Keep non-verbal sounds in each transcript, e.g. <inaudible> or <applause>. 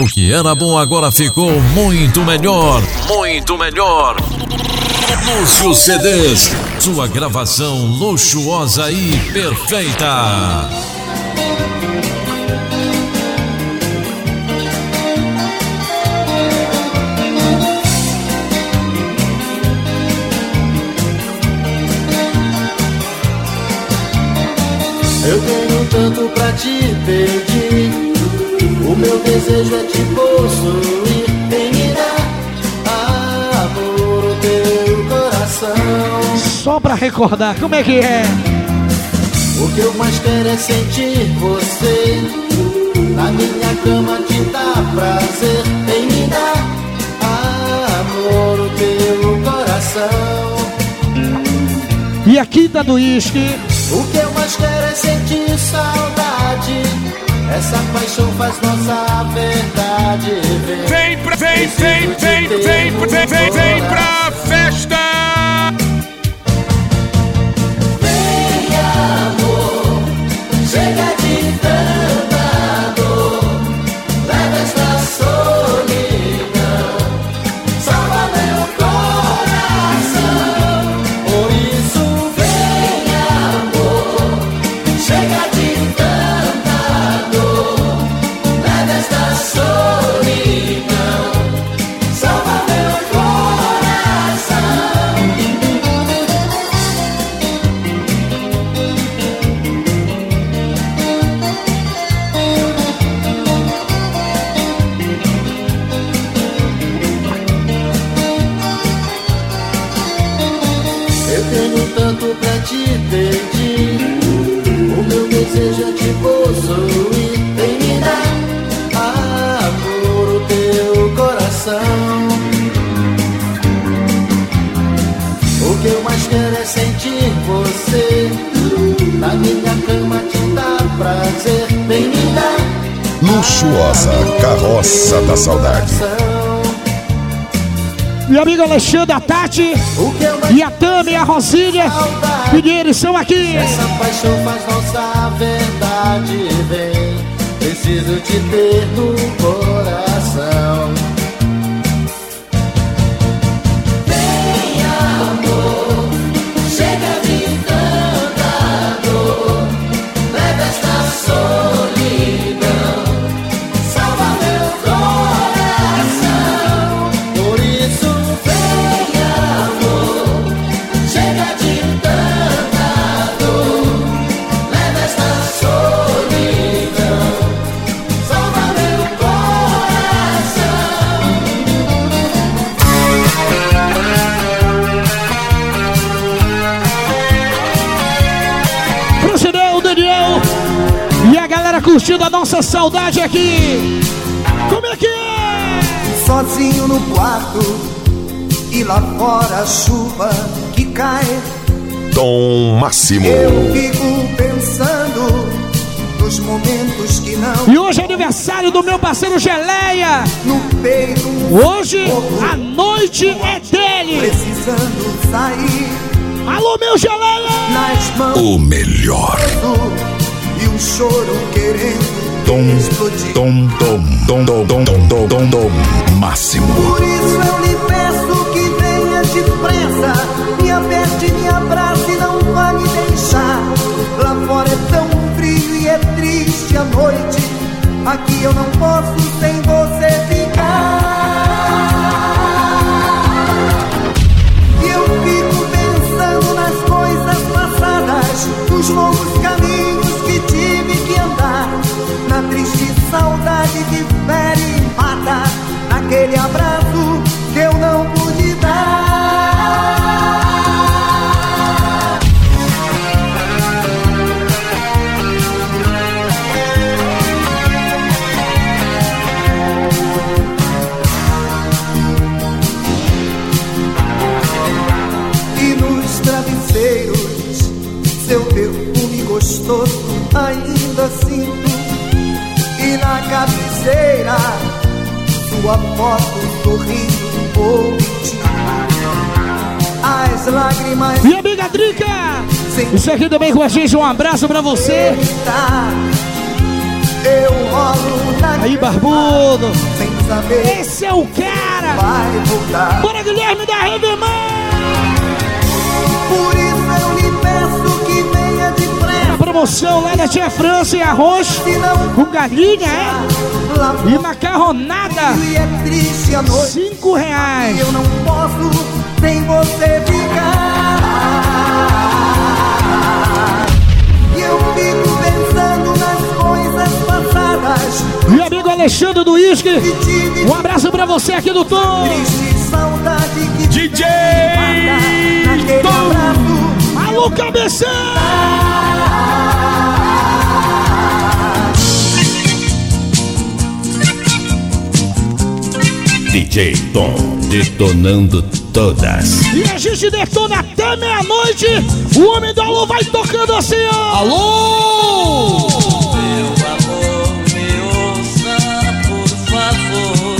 O que era bom agora ficou muito melhor. Muito melhor. Lúcio CDs. Sua gravação luxuosa e perfeita. Eu tenho tanto pra te pedir. O meu desejo é te possuir. Vem me dar amor o teu coração. Só pra recordar, como é que é? O que eu mais quero é sentir você. Na minha cama te dá prazer. Vem me dar amor o teu coração. E a quinta do uísque. O que eu mais quero é sentir saudade. Essa paixão faz nossa verdade. Vem pra, vem, vem, vem, vem, vem, vem, vem pra festa! Luxuosa Carroça da Saudade. Meu amigo Alexandre, a Tati e a Tami e a Rosinha. Pinheiro, são aqui. Essa paixão faz nossa verdade vem. Preciso te ter no coração. Curtindo a nossa saudade aqui. Como é que é? sozinho no quarto e lá fora a chuva que cai. Tom Máximo. Eu fico pensando nos momentos que não E hoje é aniversário do meu parceiro Geleia. no peito. Hoje a noite é dele. Precisando sair Alô, meu Geleia! nas mãos O melhor. E o choro querendo Tom, explodir. tom, tom, tom, tom, tom, tom, tom, tom, tom. Máximo. Por isso eu lhe peço que venha depressa, me aperte, me abrace e não vá me deixar. Lá fora é tão frio e é triste a noite, aqui eu não posso sem gostoso ainda sinto. E na cabeceira, sua foto sorrindo ou mentindo. As lágrimas Minha amiga Drica! Isso aqui também com a gente, um abraço pra você. Aí, barbudo. sem saber Esse é o cara. Bora, Guilherme da Revemã. Promoção lá da Tia França e arroz com galinha, é? E macarronada. é. Cinco reais. Eu não posso sem você ficar. E eu fico pensando nas coisas passadas. Meu amigo Alexandre do Whisky. Que tive Um abraço pra você aqui do Tom. DJ Tom. Alô, cabeção! DJ Tom detonando todas. E a gente detona até meia-noite. O homem do alô vai tocando assim, ó. Alô! Meu amor, me ouça, por favor.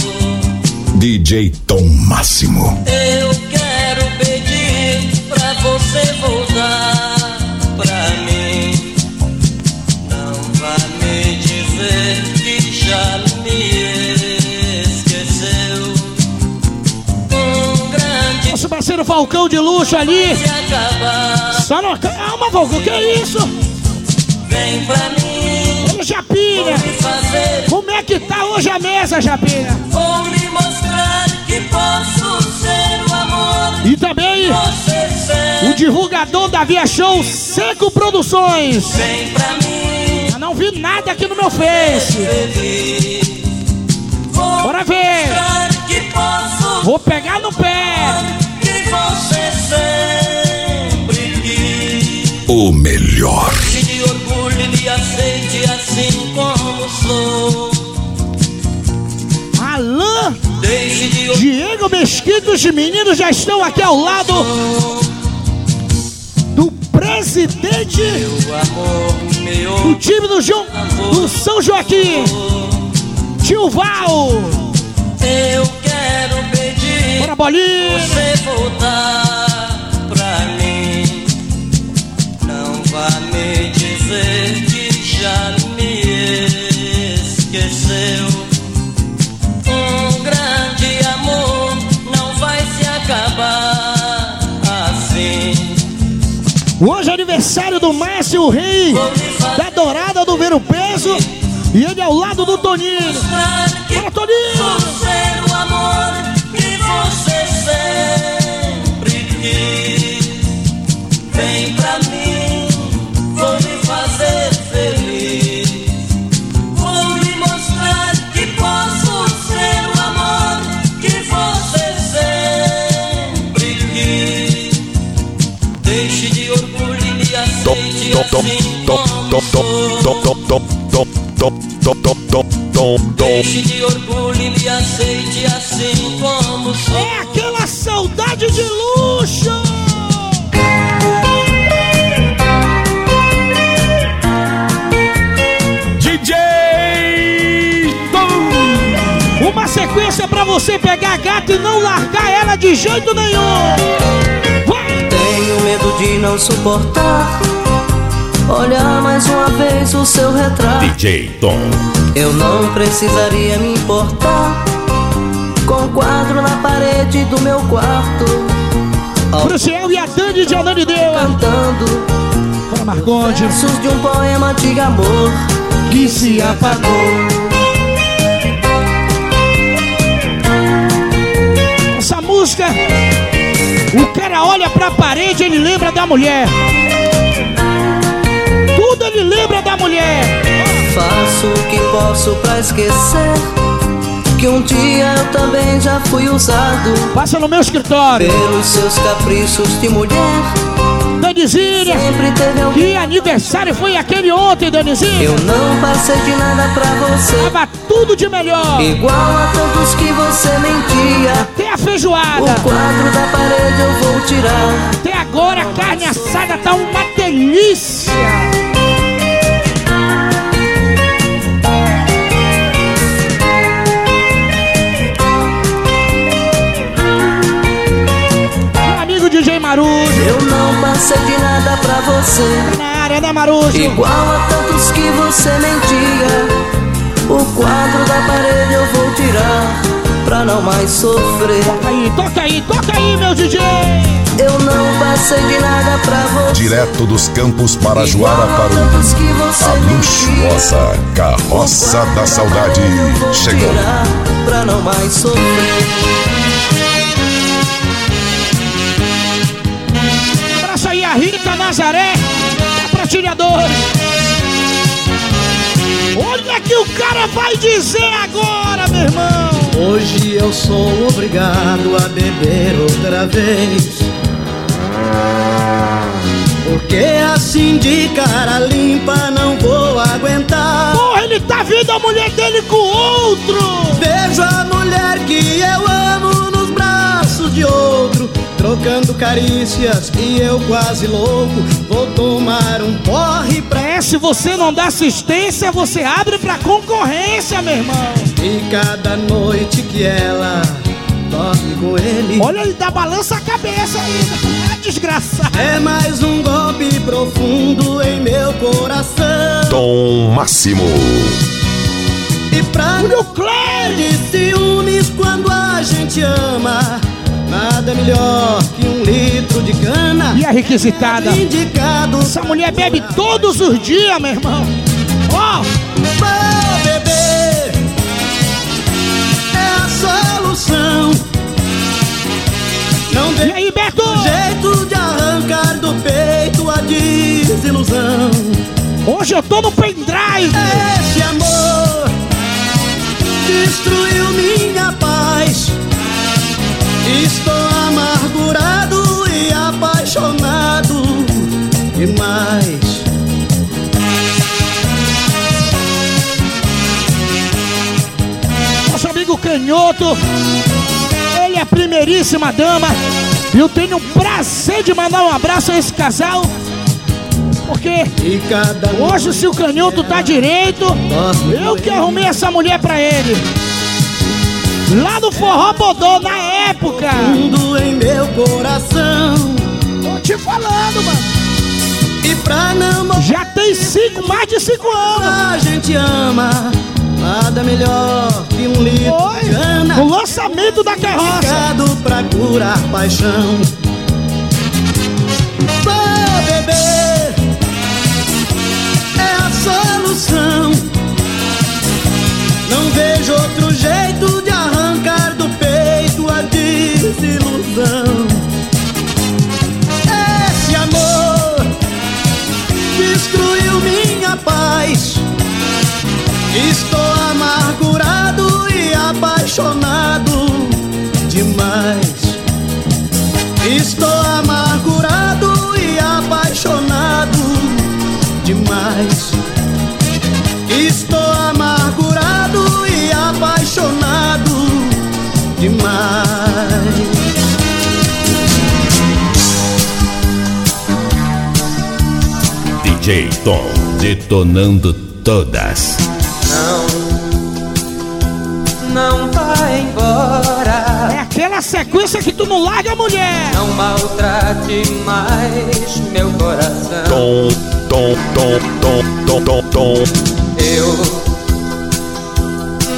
DJ Tom Máximo. Eu quero pedir pra você voltar Falcão de luxo ali. se acabar. Só no... Calma, Falcão, que é isso? Vem pra mim, Ô, Japinha. Como é que tá hoje a mesa, Japinha? Vou lhe mostrar que posso ser o amor. E também o divulgador da Via Show Seco Produções. Vem pra mim, Eu não vi nada aqui no meu Face. Bora ver. Vou pegar no pé. Você sempre quis. O melhor. Se de orgulho e me aceite assim como sou. Alain, Deixe de. Diego Mesquita, os meninos já estão aqui ao lado do presidente Meu amor, meu do time do, João, do São Joaquim, tio Val. Eu bolinha. você voltar pra mim. Não vá me dizer que já me esqueceu. Um grande amor não vai se acabar assim. Hoje é aniversário do Márcio Rei, da Dourada do Ver o Peso. E ele ao lado do Toninho. Bora, Toninho! Deixe de orgulho e me aceite assim como sou. É aquela saudade de luxo. DJ Tom. Uma sequência pra você pegar a gata e não largar ela de jeito nenhum. Vai! Tenho medo de não suportar. Olhar mais uma vez o seu retrato. DJ Tom. Eu não precisaria me importar com o quadro na parede do meu quarto. Crucial e a Dani de Ananindeua. Cantando Bora, Marconde. versos de um poema de amor que se apagou. Essa música, o cara olha pra parede, ele lembra da mulher. Lembra da mulher. Faço o que posso pra esquecer que um dia eu também já fui usado Passa no meu escritório. pelos seus caprichos de mulher. Danizinha, que aniversário foi aquele ontem, Danizinha? Eu não passei de nada pra você. Tava tudo de melhor. Igual a tantos que você mentia. Até a O feijoada. quadro da parede eu vou tirar. Até agora a carne assada tá uma delícia. Marujo. Eu não passei de nada pra você. Na área, né, Marujo? Igual a tantos que você mentia. quadro da parede eu vou tirar pra não mais sofrer. Toca aí, toca aí, toca aí, meu DJ! Eu não passei de nada pra você. Direto dos campos para o a luxuosa carroça da saudade chegou. Pra não mais sofrer. Rita Nazaré, da Pratilhadora. Olha que o cara vai dizer agora, meu irmão. Hoje eu sou obrigado a beber outra vez. Porque assim de cara limpa não vou aguentar. Porra, ele tá vendo a mulher dele com outro. Vejo a mulher trocando carícias e eu quase louco. Vou tomar um porre pra É, se você não dá assistência, você abre pra concorrência, meu irmão. e cada noite que ela dorme com ele. Olha, ele dá balança a cabeça ainda. É desgraçado. É mais um golpe profundo em meu coração. Tom Máximo. E pra Olha o não Clé. de ciúmes quando a gente ama, nada melhor que um litro de cana. E a requisitada. Indicado Essa mulher bebe todos os dias, meu irmão. Ó, pra beber é a solução. Não e aí, Beto? jeito de arrancar do peito a desilusão. Hoje eu tô no pendrive. Esse amor destruiu Canhoto. Ele é a primeiríssima dama. E eu tenho o prazer de mandar um abraço a esse casal. Porque hoje, se o Canhoto tá direito, eu que arrumei essa mulher pra ele. Lá no Forró Bodô, na época. mundo em meu coração. Tô te falando, mano. E pra não Já tem cinco, mais de cinco anos. a gente ama. Nada melhor que um litro de Oi, cana. o lançamento da carroça. Pra curar paixão. Vou beber é a solução. Não vejo outro apaixonado demais. Estou amargurado e apaixonado demais. Estou amargurado e apaixonado demais. DJ Tom, detonando todas. Não, vai embora. É aquela sequência que tu não larga a mulher. Não maltrate mais meu coração. Tom, tom, tom, tom, tom, tom, tom. Eu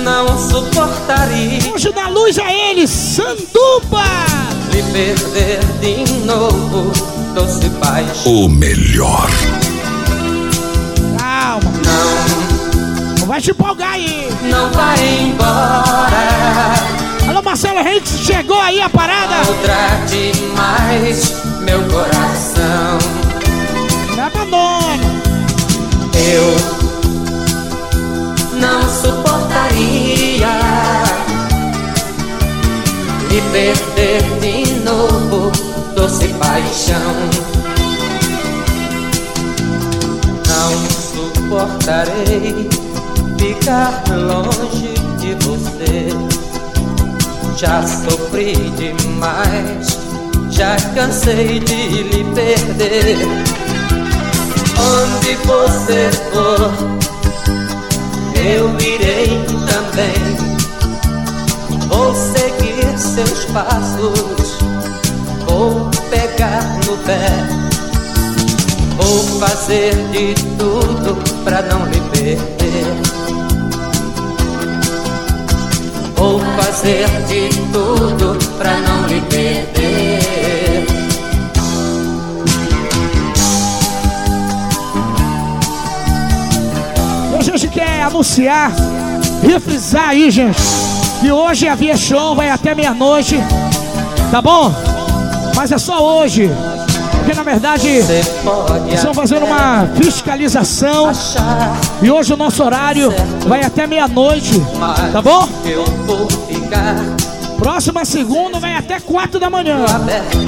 não suportaria Hoje da luz é ele, Sanduba. lhe perder de novo, doce paixão. O melhor. Vai te empolgar aí. não vai embora. Alô, Marcelo Henrique, chegou aí a parada. Maltrate mais meu coração. Me abandona. Eu não suportaria me perder de novo, doce paixão. Não suportarei ficar longe de você. Já sofri demais, já cansei de lhe perder. Onde você for, eu irei também. Vou seguir seus passos, vou pegar no pé. Vou fazer de tudo pra não lhe perder. Fazer de tudo pra não lhe perder. E a gente quer anunciar, refrisar aí, gente, que hoje a Via Show vai até meia-noite, tá bom? Mas é só hoje. Porque na verdade estão fazendo uma fiscalização e hoje o nosso horário vai até meia-noite, tá bom? Ficar Próxima segunda vai até quatro da manhã. aberto.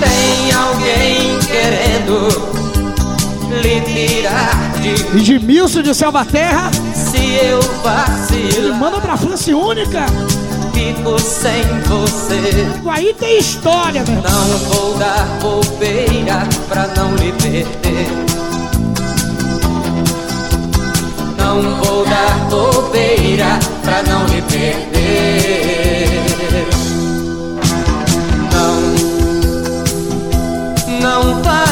Tem alguém querendo lhe tirar de E de Milson de Salvaterra, se eu ele vacilar. manda pra França Única. Fico sem você. Aí tem história, irmão. Não vou dar bobeira pra não lhe perder. Não vou dar bobeira pra não lhe perder. Não, não vai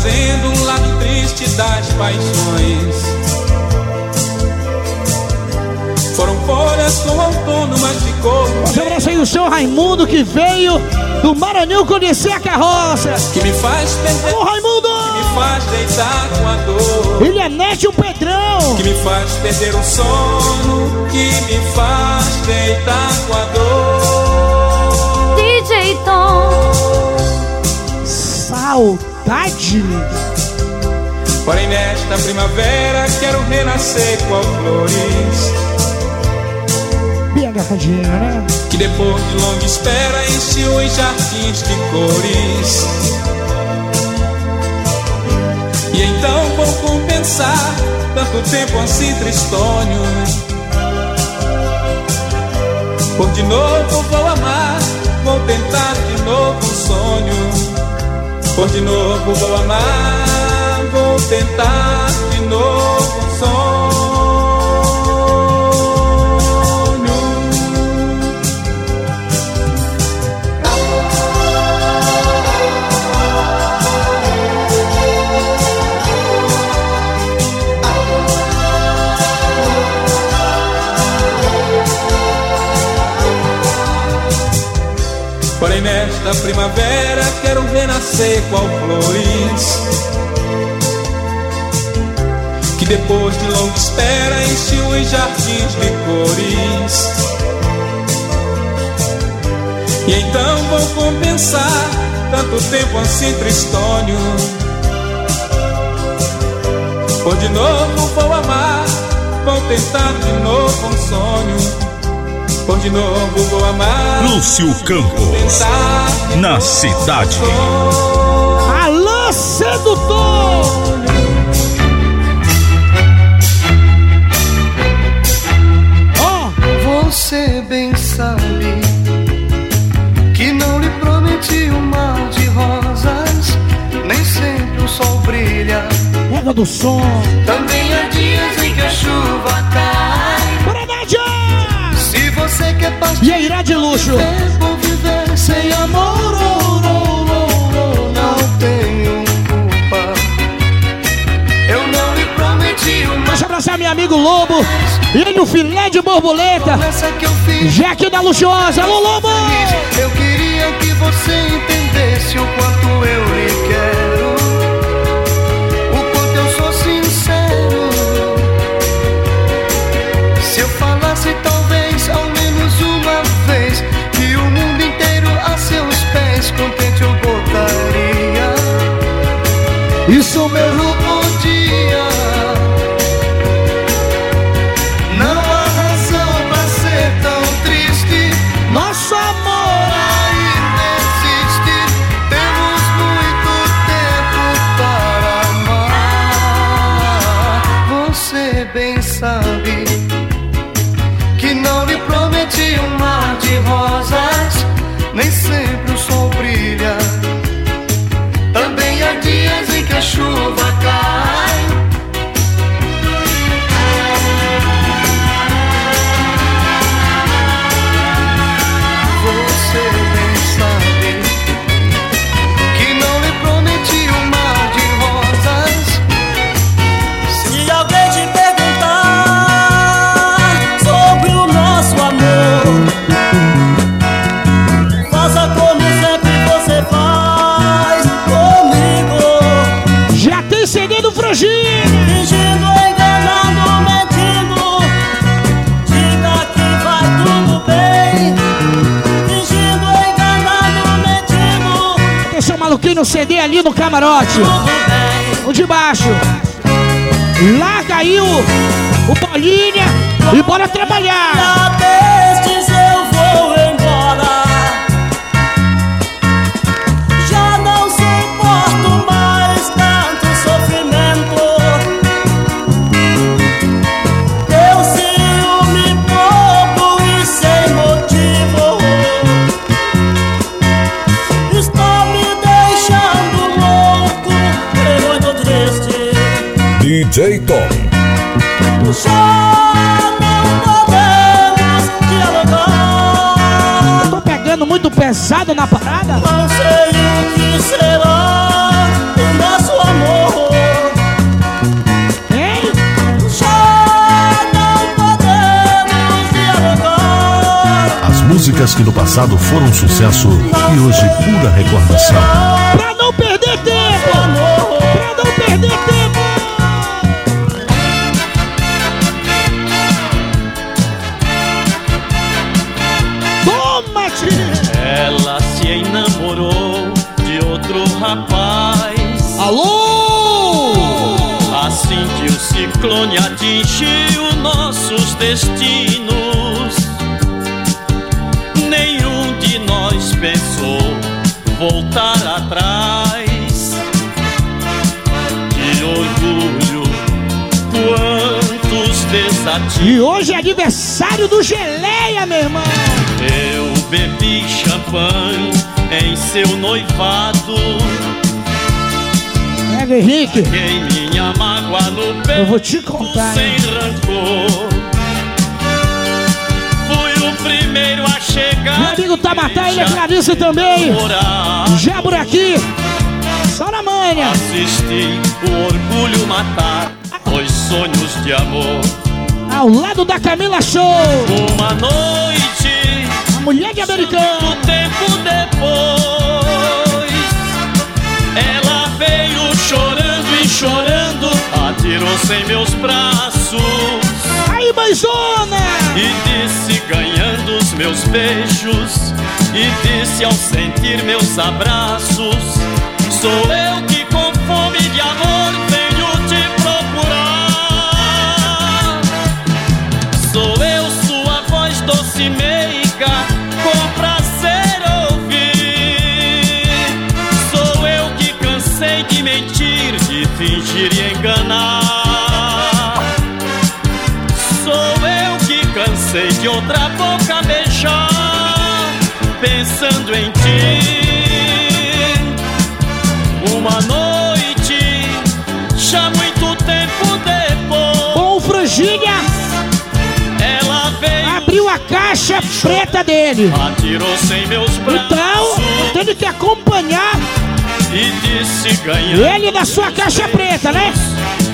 fazendo um lado triste das paixões. Foram folhas com outono, mas ficou Um abraço aí o seu Raimundo que veio do Maranhão conhecer a carroça. que me faz perder, Ô Raimundo! me faz deitar com a dor. Ele é Nete o Pedrão. Que me faz perder o sono, que me faz deitar com a dor. DJ Tom. Saudade. Porém, nesta primavera quero renascer qual flores. Bem agarradinho, né? Que depois de longa espera enche os jardins de cores. E então vou compensar tanto tempo assim tristonho. Por de novo vou amar, vou tentar de novo um sonho. Por de novo vou amar, vou tentar de novo Nesta primavera quero renascer qual flores. Que depois de longa espera enche os jardins de cores. E então vou compensar tanto tempo assim tristonho. Por de novo vou amar, vou tentar de novo um sonho Por de novo vou amar Lúcio Campos, na cidade. Alô, sedutor! Ó, Você bem sabe que não lhe prometi um mar de rosas, nem sempre o sol brilha. pega do som. Também há dias em que a chuva! Se você quer E partir, aí, irá de luxo. vou viver sem amor. oh, oh, oh, oh, Não tenho culpa. Eu não lhe prometi uma Deixa eu abraçar meu amigo Lobo. E ele, o filé de borboleta. que. Jack da Luxuosa. Alô, Lobo! Eu queria que você entendesse o quanto eu lhe quero, Isso mesmo podia. No CD ali no camarote. O de baixo. Larga aí o, o bolinha e bora trabalhar. DJ Tom. Tô pegando muito pesado na parada? Não sei o que será o nosso amor. Hein? Já não podemos dialogar. As músicas que no passado foram sucesso e hoje pura recordação. E hoje é aniversário do Geleia, meu irmão. Eu bebi champanhe em seu noivado Pega, Henrique. minha mágoa no peito, Eu vou te contar. Sem rancor. Fui o primeiro a chegar. Meu amigo Tamatá, ele é Clarice também. Já por aqui. Só na manha. Assisti o orgulho matar os sonhos de amor. Ao lado da Camila Show. Uma noite. A mulher de americano. Muito tempo depois. Ela veio chorando e chorando, atirou-se em meus braços. Aí, mãezona! E disse, ganhando os meus beijos, e disse ao sentir meus abraços: Sou eu que que cansei de outra boca beijar, pensando em ti. Uma noite, já muito tempo depois. Com franjinha. Ela veio. Abriu a caixa preta dele. Atirou-se em meus braços. Então, tendo que acompanhar. E disse ganhando. Ele na sua caixa preta, né?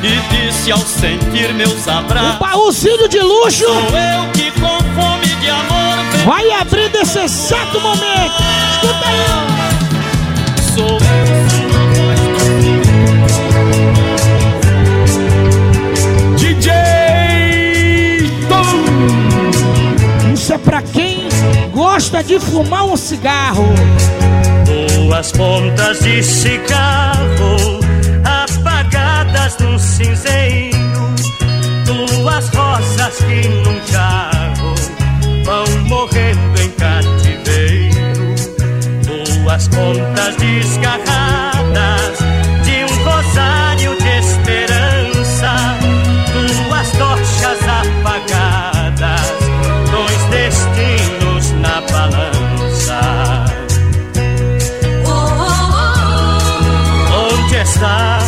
E disse ao sentir meus abraços. Um baúzinho de luxo. Sou eu que com fome de amor. Vai abrir nesse exato momento. Escuta aí. Sou eu. DJ Tom. Isso é pra quem gosta de fumar um cigarro. Duas pontas de cigarro apagadas num cinzeiro. Duas rosas que num jarro vão morrendo em cativeiro. Duas pontas desgarradas resta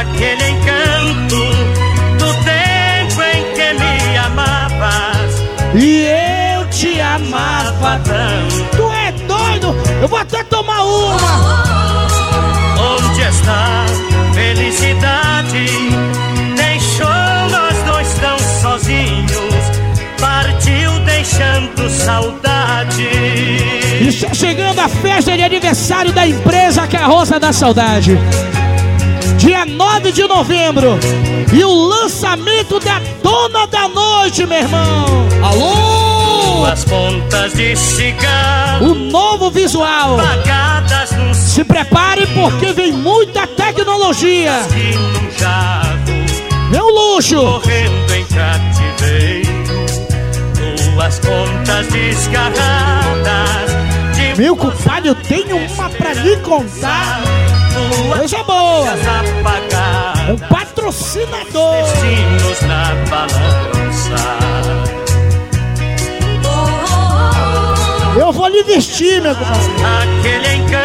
aquele encanto do tempo em que me amavas. E eu te amava tanto. Tu é doido? Eu vou até tomar uma. Onde está felicidade? Deixou nós dois tão sozinhos. Partiu deixando saudade. Está chegando a festa de aniversário da empresa que é a Rosa da Saudade. Dia 9 de novembro. E o lançamento da Dona da Noite, meu irmão. Alô! As pontas de cigarro. O novo visual. Se prepare porque vem muita tecnologia. jarro. É luxo. Morrendo em cativeiro. Duas pontas desgarradas. De Meu compadre, eu tenho uma pra lhe contar. Coisa boa. apagadas. Um patrocinador. Destinos na balança. Eu vou lhe vestir, meu compadre.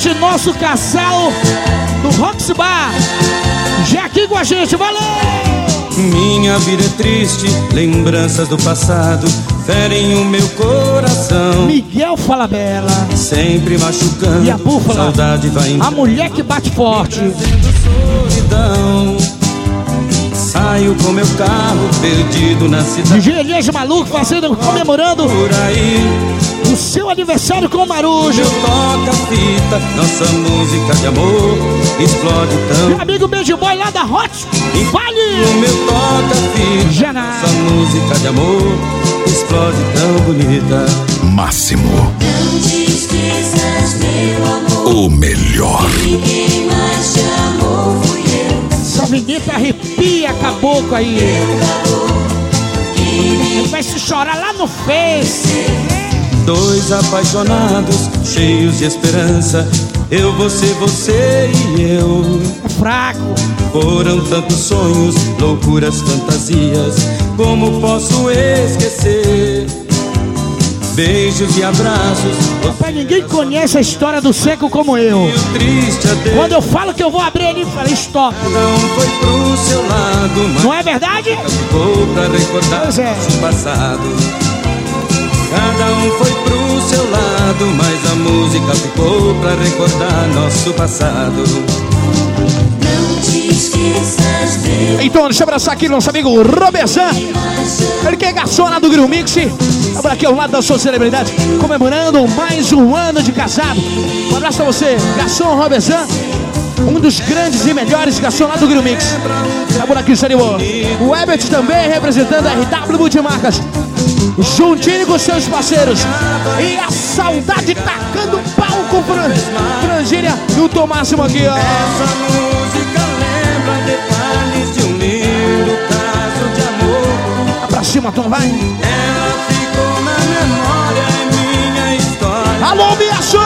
Genete, nosso casal do Rox Bar. Já aqui com a gente, valeu! Minha vida é triste, lembranças do passado ferem o meu coração. Miguel Falabella, Sempre machucando, E a búfala? saudade vai a mulher que bate forte. solidão. Saio com meu carro perdido na cidade. DJ Elias Maluco fazendo, comemorando Por aí, o seu aniversário com o Marujo. meu toca-fita, nossa música de amor explode tão. Meu amigo Beijo Boy lá da Hot O Vale. meu toca-fita, Jana. nossa música de amor explode tão bonita. Máximo. Não te esqueças, meu amor. O melhor. Quem mais te amou. Essa vinheta arrepia caboclo aí. Vai se chorar lá no Face. Dois apaixonados, cheios de esperança. Eu, você, você e eu. É fraco. Foram tantos sonhos, loucuras, fantasias. Como posso esquecer? Beijos e abraços. Rapaz, ninguém conhece a história do seco como eu. Quando eu falo que eu vou abrir ali, falei stop. Cada um foi pro seu lado, Não é verdade? ficou pra recordar Pois é. nosso passado. Cada um foi pro seu lado, mas a música ficou pra recordar nosso passado. Então, deixa eu abraçar aqui nosso amigo Robertsan. Ele que é garçom lá do Grill Mix. Por aqui ao lado da sua celebridade, comemorando mais um ano de casado. Um abraço pra você, garçom Robertsan. Um dos grandes e melhores garçom lá do Grill Mix. Tá por aqui. O Ebert também representando a RW Multimarcas. Juntinho com seus parceiros. E a saudade tacando pau com Fran, Frangília e o Tomássimo aqui, ó. Detalhes de um lindo caso de amor. Pra cima, Tom, vai. Ela ficou na memória em minha história. Alô, minha show!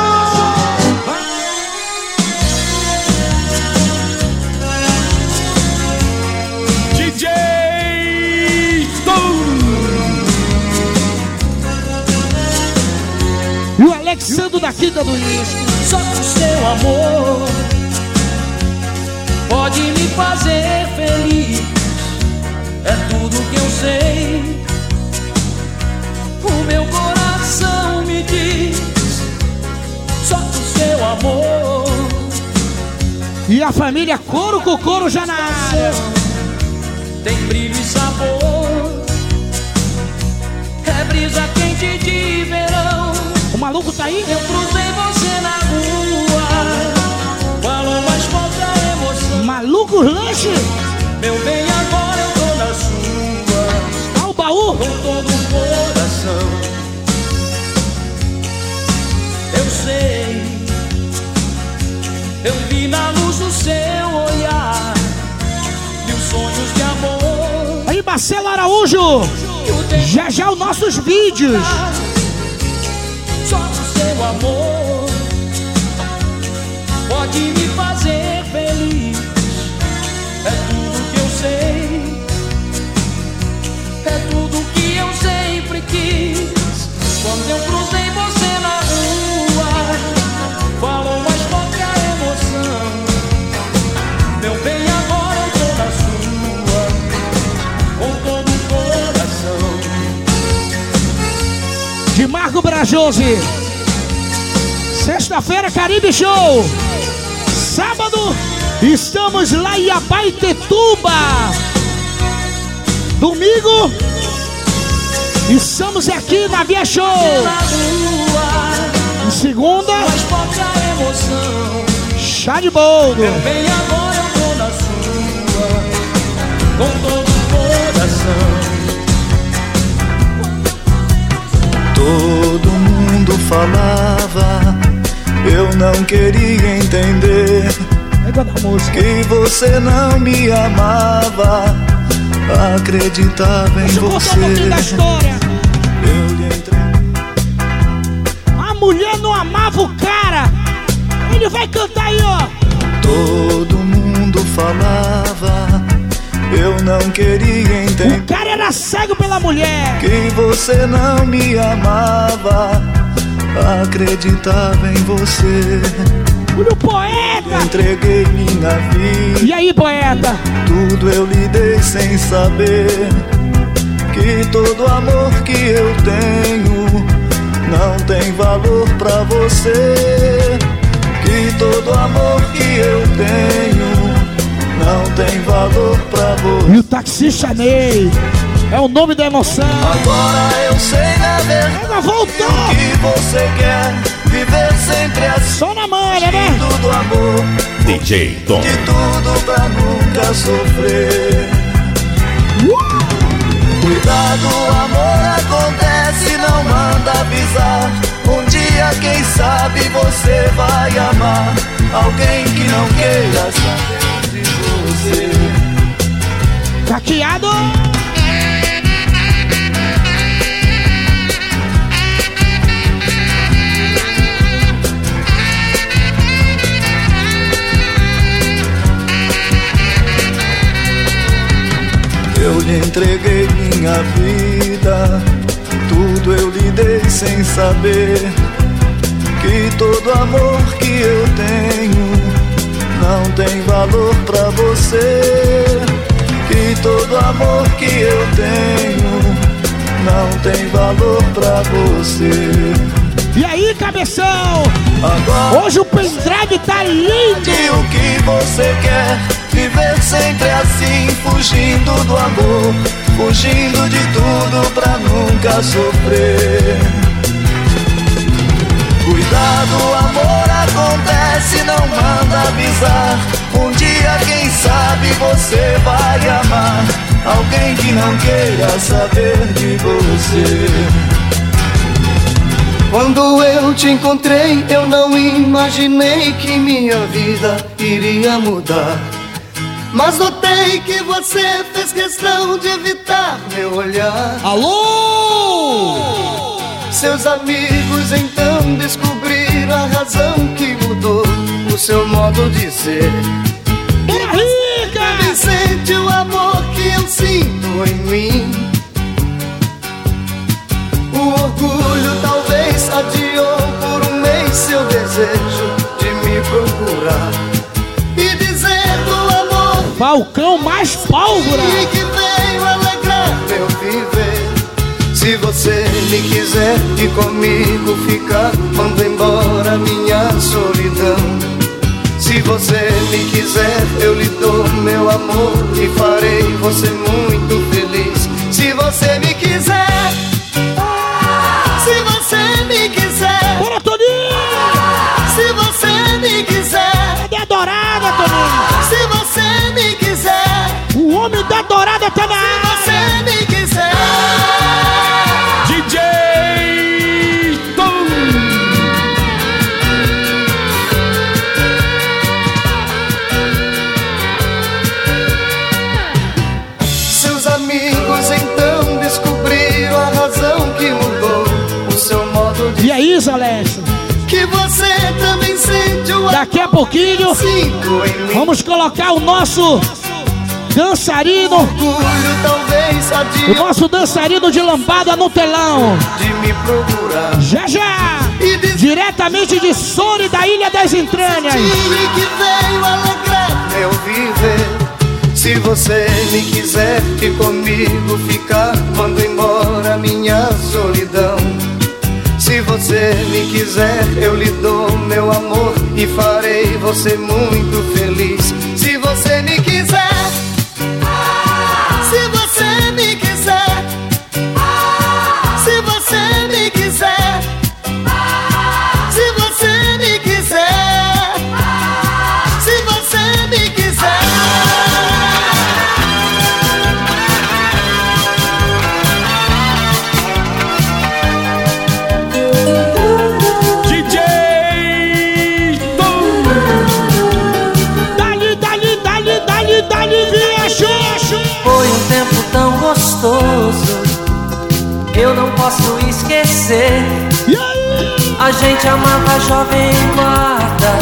DJ Stone. E o Alexandre da Quinta do Isco. Só o seu amor pode me fazer feliz. É tudo que eu sei. O meu coração me diz. Só que o seu amor E a família Couro com Couro já na área. tem brilho e sabor. É brisa quente de verão. O maluco tá aí? Eu cruzei você Maluco lanche? Meu bem, agora eu tô na sua. Tá o baú? Com todo o coração. Eu sei. Eu vi na luz do seu olhar. Mil sonhos de amor. Aí, Marcelo Araújo. Já já os nossos vídeos. Só o seu amor pode me fazer Quando eu cruzei você na rua, falou mais emoção. Meu bem, agora sua, coração. De Marco Brajose. Sexta-feira, Caribe Show. Sábado, estamos lá em Abaitetuba. Domingo, estamos aqui na Via Show. E segunda, chá de boldo. Agora eu na sua, com todo o coração. Todo mundo falava, eu não queria entender que você não me amava, acreditava em Deixa eu contar um da você. história. O cara. Ele vai cantar aí, ó. Todo mundo falava, eu não queria entender. O cara era cego pela mulher. Que você não me amava, acreditava em você. Olha o poeta. Entreguei minha vida. E aí, poeta? Tudo eu lhe dei sem saber que todo amor que eu tenho não tem valor pra você. Que todo amor que eu tenho não tem valor pra você. E o taxista Ney. É o nome da emoção. Agora eu sei na verdade Ela voltou. o que você quer. Viver sempre assim. Só na manha, né? Tudo amor, DJ Tom. de tudo pra nunca sofrer. Cuidado, amor acontece, manda avisar. Um dia, quem sabe, você vai amar alguém que não queira saber de você. Caqueado. Eu lhe entreguei minha vida, eu lhe dei sem saber que todo amor que eu tenho não tem valor pra você. Que todo amor que eu tenho não tem valor pra você. E aí, cabeção? Agora Hoje o pendrive tá lindo. de o que você quer Viver sempre assim, fugindo do amor Fugindo de tudo pra nunca sofrer. Cuidado, amor acontece, não manda avisar. Um dia, quem sabe, você vai amar. Alguém que não queira saber de você. Quando eu te encontrei, eu não imaginei que minha vida iria mudar. Mas notei que você fez questão de evitar meu olhar. Alô? Seus amigos então descobriram a razão que mudou o seu modo de ser. Me sente o amor que eu sinto em mim. Falcão mais pólvora. e que veio alegrar meu viver. Se você me quiser e comigo ficar, manda embora minha solidão. Se você me quiser, eu lhe dou meu amor e farei você muito feliz. Se você me quiser, se você me quiser, Bora, Toninho! se você me quiser, Cadê a dourada, Toninho? se você me quiser, homem da dourada tá na área. Se você me quiser, DJ Tom. Seus amigos então descobriram a razão que mudou o seu modo de. E aí, Zaleste? Que você também sente o Daqui a pouquinho, vamos colocar o nosso dançarino. O nosso dançarino de lambada no telão. Já já! Diretamente de Sony da Ilha das Entranhas. Se você me quiser que comigo ficar, mando embora minha solidão. Se você me quiser, eu lhe dou meu amor e farei você muito feliz. Gente amava a jovem guarda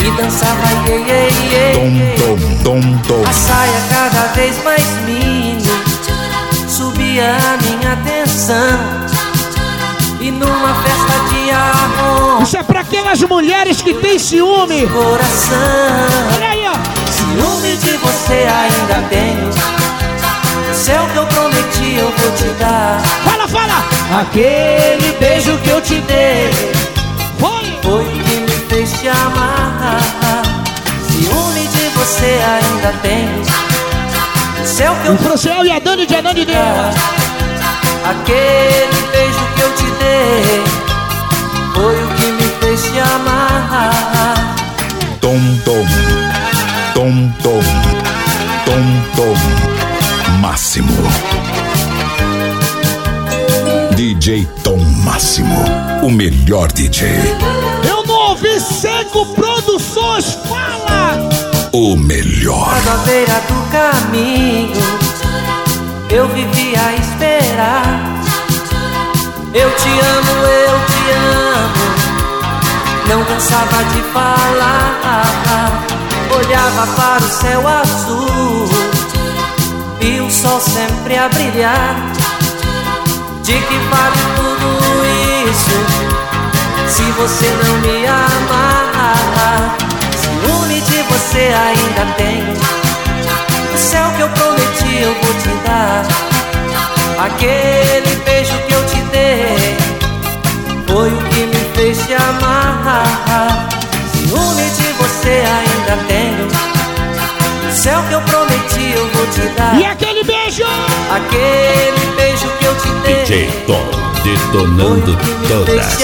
e dançava iê, iê, iê, Tom, iê. tom, tom, tom. A saia cada vez mais mini subia a minha atenção. E numa festa de amor, Isso é pra aquelas mulheres que têm ciúme. coração. Olha aí, ó. Ciúme de você ainda tenho. Céu que eu prometi eu vou te dar. Fala, fala. Aquele beijo que eu te dei Foi. foi que me fez te amar. Ciúme de você ainda tenho. O céu que eu O Franciel e a Dani de Anani dela. Aquele beijo que eu te dei foi o que me fez te amar. Máximo. DJ Tom Máximo. O melhor DJ. Eu não ouvi Seco Produções. Fala. O melhor. À beira do caminho, eu vivia a esperar. Eu te amo, eu te amo. Não cansava de falar. Olhava para o céu azul e o sol sempre a brilhar. De que vale tudo isso se você não me amar? Ciúme de você ainda tenho. O céu que eu prometi eu vou te dar. Aquele beijo que eu te dei foi o que me fez te amar. Ciúme de você ainda tenho. Céu que eu prometi eu vou te dar. E aquele beijo. Aquele beijo que eu te dei DJ Tom, detonando todas.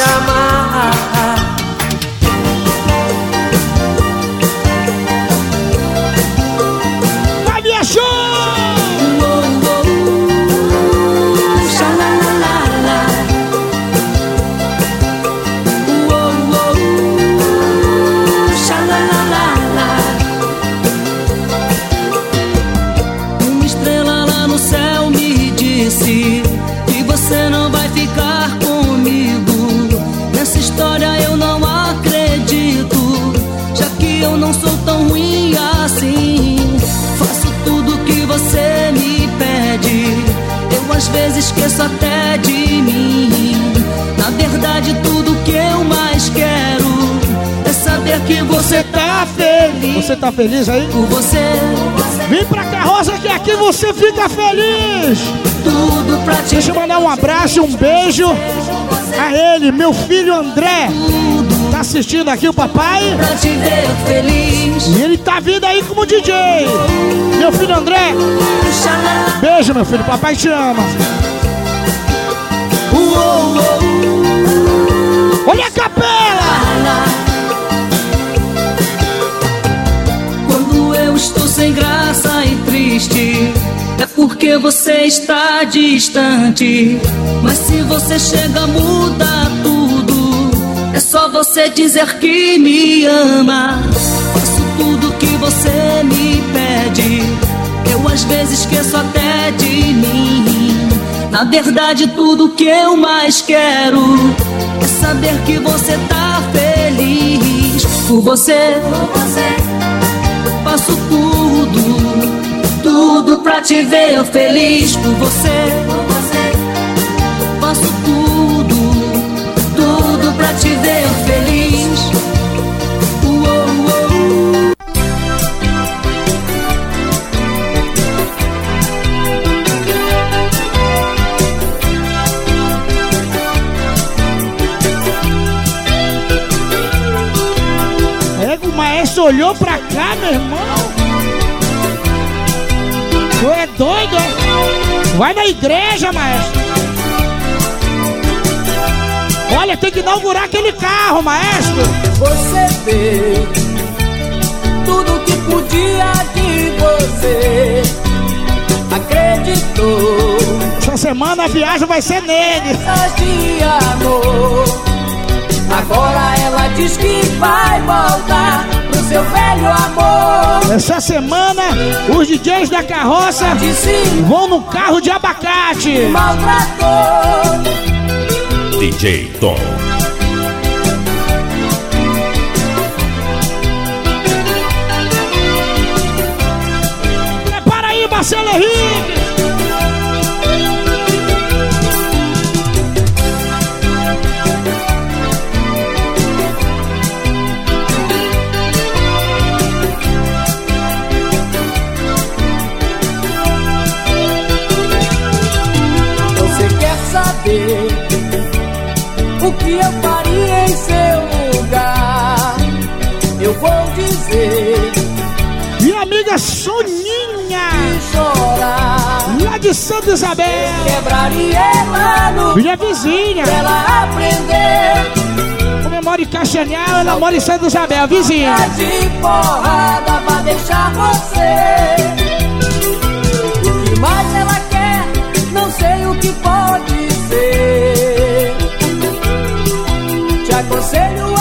Você tá feliz aí? Por você, Vem pra carroça que aqui você fica feliz. tudo pra te Deixa eu mandar um abraço, um beijo a ele, meu filho André. Tá assistindo aqui o papai. pra te ver feliz. E ele tá vindo aí como DJ. Meu filho André. Beijo, meu filho. Papai te ama. Olha a capela. Sem graça e triste, é porque você está distante. Mas se você chega, muda tudo. É só você dizer que me ama. Faço tudo que você me pede. Eu às vezes esqueço até de mim. Na verdade, tudo que eu mais quero é saber que você tá feliz. por você. Eu faço tudo, tudo pra te ver feliz por você. Eu faço tudo, tudo pra te ver feliz. Uou, uou. É, o maestro olhou pra cá, meu irmão. Doido, é? Vai na igreja, maestro. Olha, tem que inaugurar aquele carro, maestro. Você fez tudo que podia de você. Acreditou. Essa semana a viagem vai ser nele. De amor. Agora ela diz que vai voltar seu velho amor. Essa semana, os DJs da carroça vão no carro de abacate. Maltratou. DJ Tom. Soninha, lá de Santa Isabel. Minha vizinha. ela aprender. Eu moro em Castanhal, ela mora em Santa Isabel, vizinha. de porrada pra deixar você. O que mais ela quer? Não sei o que pode ser. Te aconselho, amigo,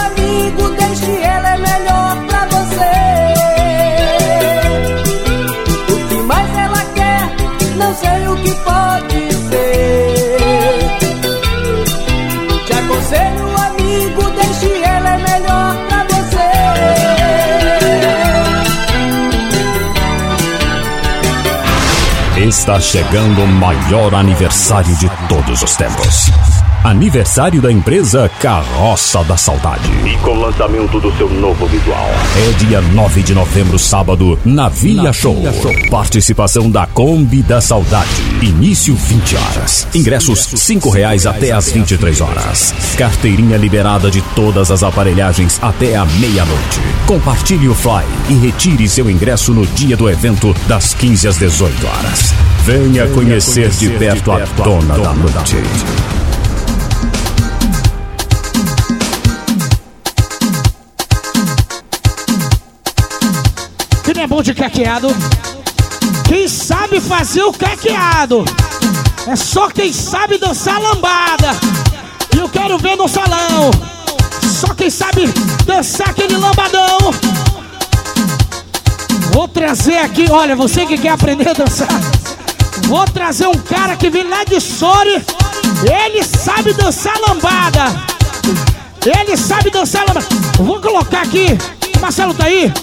Está chegando o maior aniversário de todos os tempos. Aniversário da empresa Carroça da Saudade. E com o lançamento do seu novo visual. É dia 9 de novembro, sábado, na Via Show. Participação da Kombi da Saudade. Início 20 horas. Ingressos 5 reais até às 23 horas. Carteirinha liberada de todas as aparelhagens até a meia-noite. Compartilhe o Fly e retire seu ingresso no dia do evento das 15 às 18 horas. Venha conhecer de perto a dona da noite. Quem é bom de caqueado? Quem sabe fazer o caqueado? É só quem sabe dançar lambada. E eu quero ver no salão. Só quem sabe dançar aquele lambadão. Vou trazer aqui, olha, você que quer aprender a dançar. Vou trazer um cara que vem lá de Sori. Ele sabe dançar lambada. Ele sabe dançar lambada. Vou colocar aqui. Marcelo tá aí?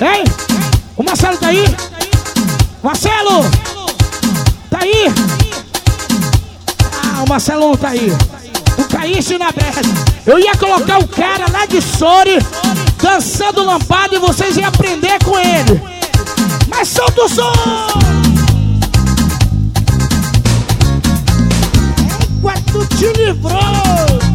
Hein? O Marcelo tá aí? Marcelo! Tá aí? Ah, o Marcelo não tá aí. Tu caíste na brecha. Eu ia colocar o cara lá de Sori dançando lampada e vocês iam aprender com ele. Mas solta o som! Tu te livrou!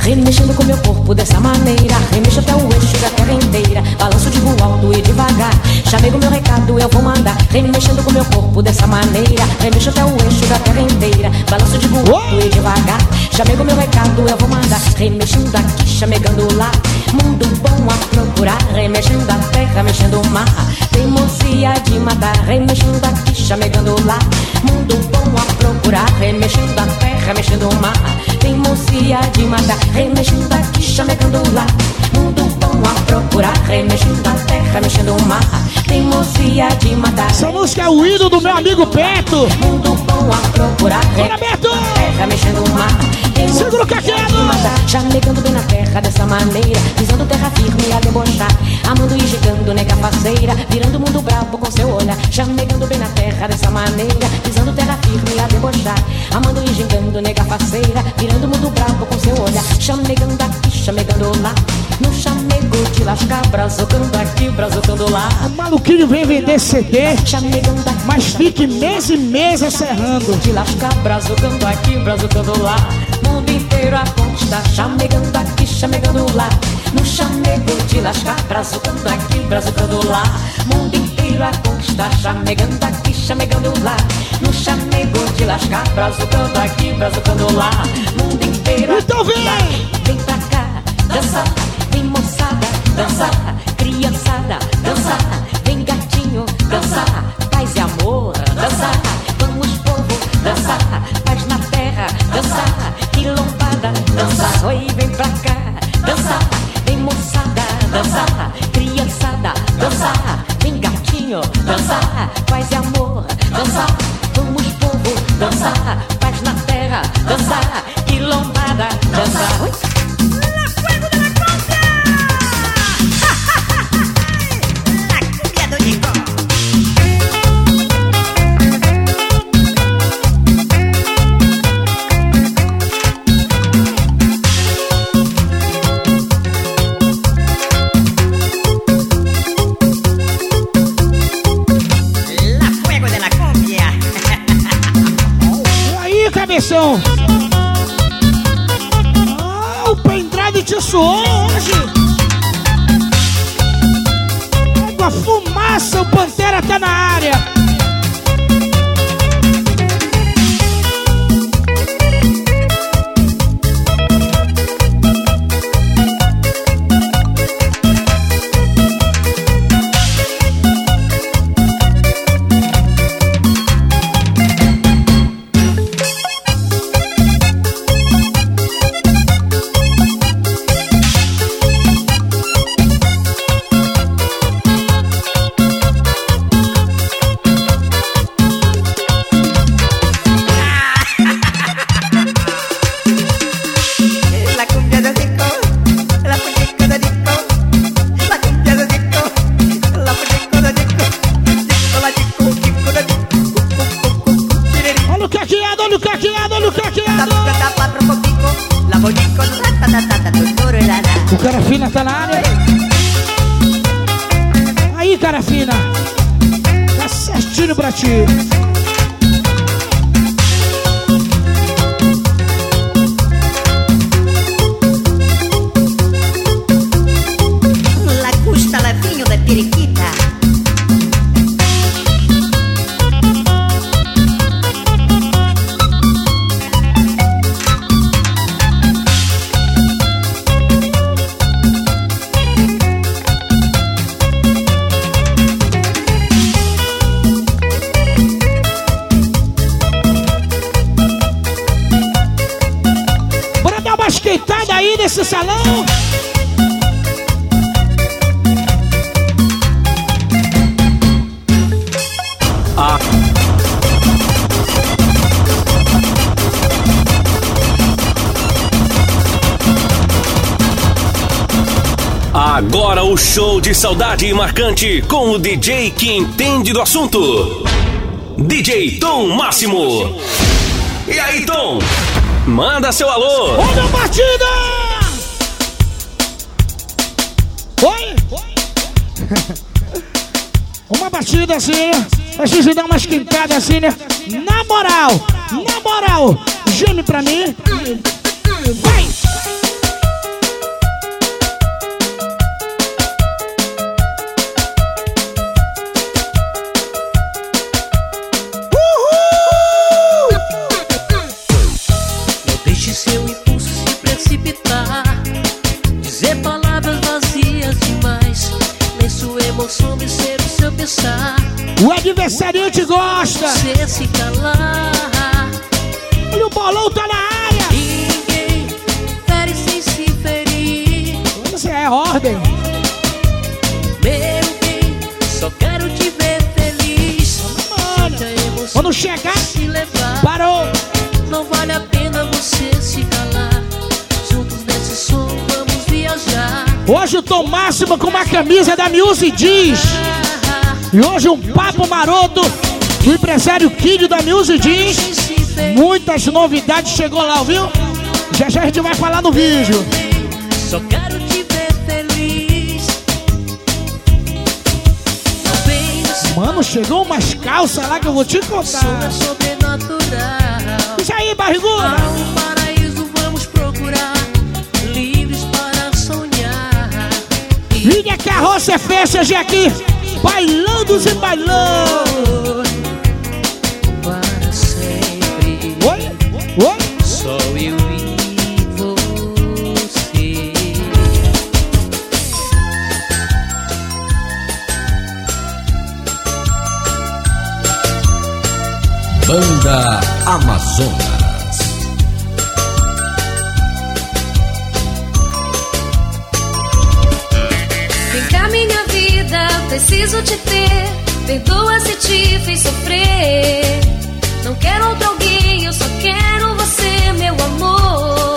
Remexendo com meu corpo dessa maneira. Remexo até o eixo da terra inteira. Balanço de voo alto e devagar. Chamei o meu recado, eu vou mandar. Remexendo com meu corpo dessa maneira. Remexo até o eixo da terra inteira. Balanço de voo alto e devagar. Chamei o meu recado, eu vou mandar. Remexendo aqui, chamegando lá. Mundo bom a procurar. Remexendo a terra, mexendo o mar. Teimosia de matar. Remexendo aqui, chamegando lá. Mundo bom a procurar. Remexendo a terra, mexendo o mar. Teimosia de matar Remexendo aqui, chamegando lá. Mundo bom a procurar Remexendo a terra, mexendo o mar. Teimosia de matar Essa música é o ídolo do meu amigo Beto. Mundo bom a procurar Bora, Beto! Terra, mexendo o mar Tem Segura o caqueado. de matar, chamegando bem na terra dessa maneira, pisando terra firme a debochar, amando e gigando nega faceira, virando o mundo brabo com seu olhar, chamegando bem na terra dessa maneira, pisando terra firme a debochar, amando e gigando nega faceira, virando o mundo brabo com seu olhar, chamegando aqui, chamegando lá, no chamego de lascar, brazucando aqui, brazucando lá. O maluquinho vem vender CD, mas fique mês e mês encerrando. De lascar, brazucando aqui, brazucando lá. Mundo inteiro a conquistar, chamegando aqui, chamegando lá. No chamego de lascar, brazucando aqui, brazucando lá. Mundo inteiro a conquistar, chamegando aqui, chamegando lá. No chamego de lascar, brazucando aqui, brazucando lá. Mundo inteiro a Então vem! Vem pra cá, dançar, dançar, criançada, dançar, vem gatinho, dançar, paz e amor, dançar, vamos povo, dançar, paz na terra, dançar, quilombada, dançar, oi, vem pra cá, dançar, vem moçada, dançar, criançada, dançar, vem gatinho, dançar, paz e amor, dançar, vamos povo, dançar, paz na terra, dançar, quilombada, dançar, oi. Aí, cabeção? Ah, o pendrive te suou hoje. A fumaça, o Pantera tá na área. Salão. Agora o show de saudade marcante com o DJ que entende do assunto. DJ Tom Máximo. E aí, Tom? Manda seu alô. Olha a batida! <laughs> Uma batida assim, pra gente dar uma esquentada assim, né? Na moral, na moral, geme pra mim. Vai! Hoje o Tom Máximo com uma camisa da Music Jeans. E hoje um papo maroto do empresário Kid da Music Jeans. Muitas novidades chegou lá, viu? Já já a gente vai falar no vídeo. Só quero te ver feliz. Mano, chegou umas calças lá que eu vou te contar. Isso aí, barriguda. Carroça é festa, já aqui. Bailando e bailando. Para sempre. Oi? Oi? Só eu e você. Banda Amazonas. Preciso te ter. Perdoa se te fiz sofrer. Não quero outro alguém, eu só quero você, meu amor.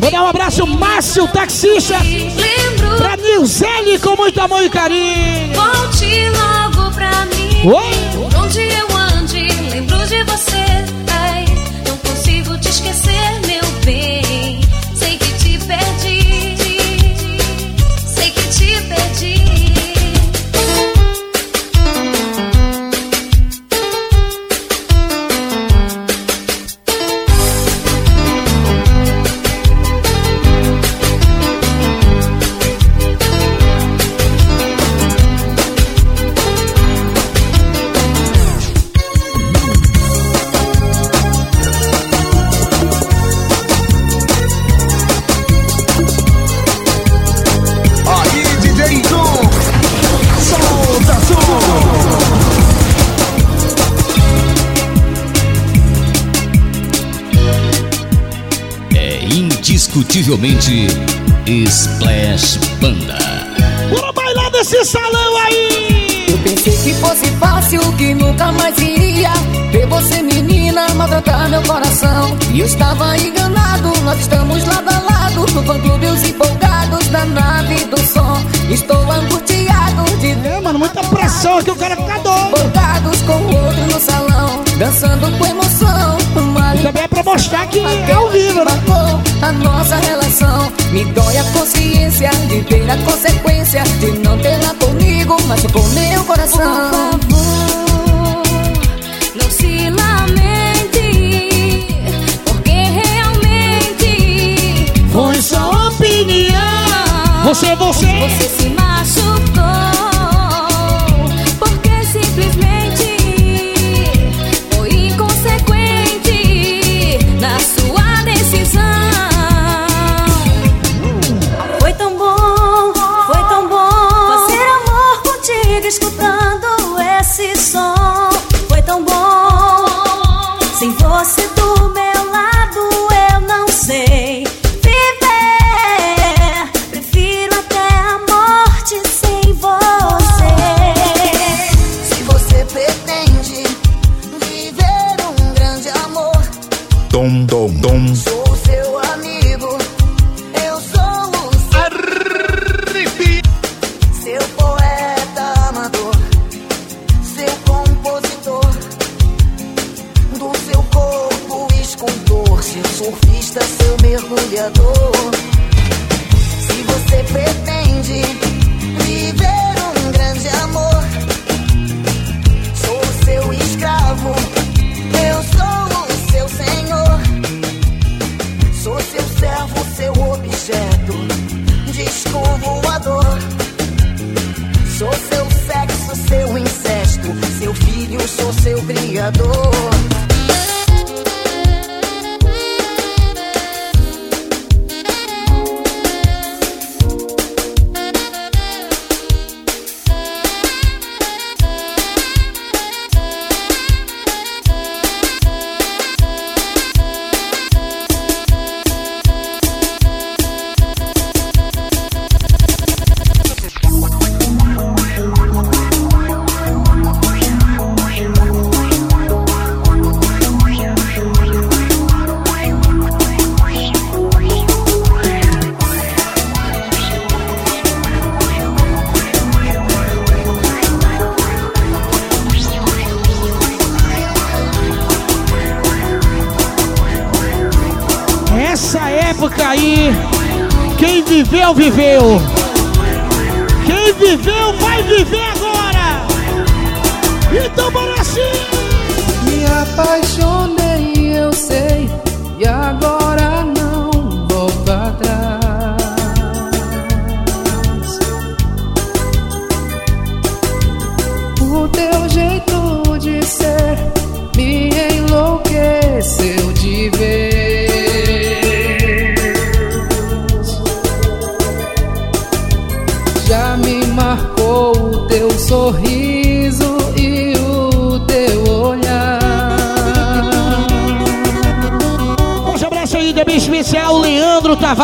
Mandar um abraço, Márcio, taxista. Lembro. Pra Nilzele com muito amor e carinho. Volte logo pra mim. Oi? Por onde eu ande, lembro de você. Ai, não consigo te esquecer, meu bem. Indiscutivelmente Splash Banda. Bora bailar desse salão aí! Eu pensei que fosse fácil, que nunca mais iria Ver você, menina, maltratar meu coração E eu estava enganado, nós estamos lado a lado No fã-clube, os empolgados da nave do som Estou angustiado de É, mano, muita pressão aqui, o cara fica doido Empolgados com o outro no salão Dançando com emoção também é pra mostrar que é ao vivo, né? A nossa relação Me dói a consciência de ver a consequência De não tê-la comigo, mas com meu coração Por favor, não se lamente, porque realmente Foi só opinião. Você, você. Você se machucou, surfista, seu mergulhador. Se você pretende viver um grande amor, sou seu escravo, eu sou o seu senhor. Sou seu servo, seu objeto, disco. Sou seu sexo, seu incesto, seu filho, sou seu criador. Viveu,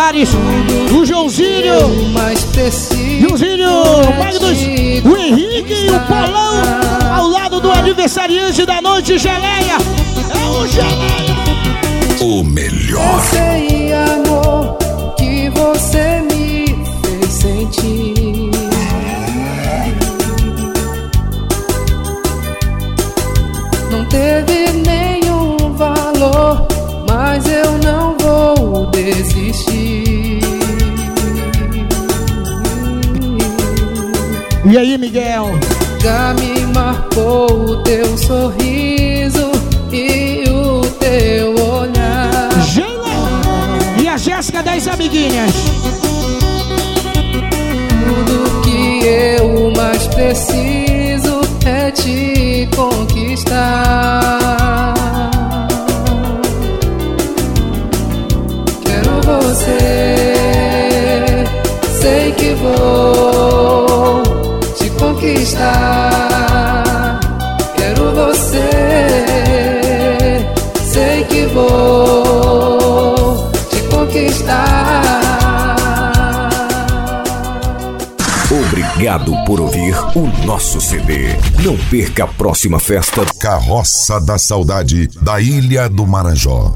Tavares, o Joãozinho. Joãozinho, o pai dos, o Henrique e o Polão, ao lado do aniversariante da noite, Geleia. É o Geleia. O melhor. Miguel? Já me marcou o teu sorriso e o teu olhar. E a Jéssica das amiguinhas. Tudo que eu mais preciso é te conquistar. Quero você, conquistar. Quero você, sei que vou te conquistar. Obrigado por ouvir o nosso CD. Não perca a próxima festa. Carroça da Saudade da Ilha do Marajó.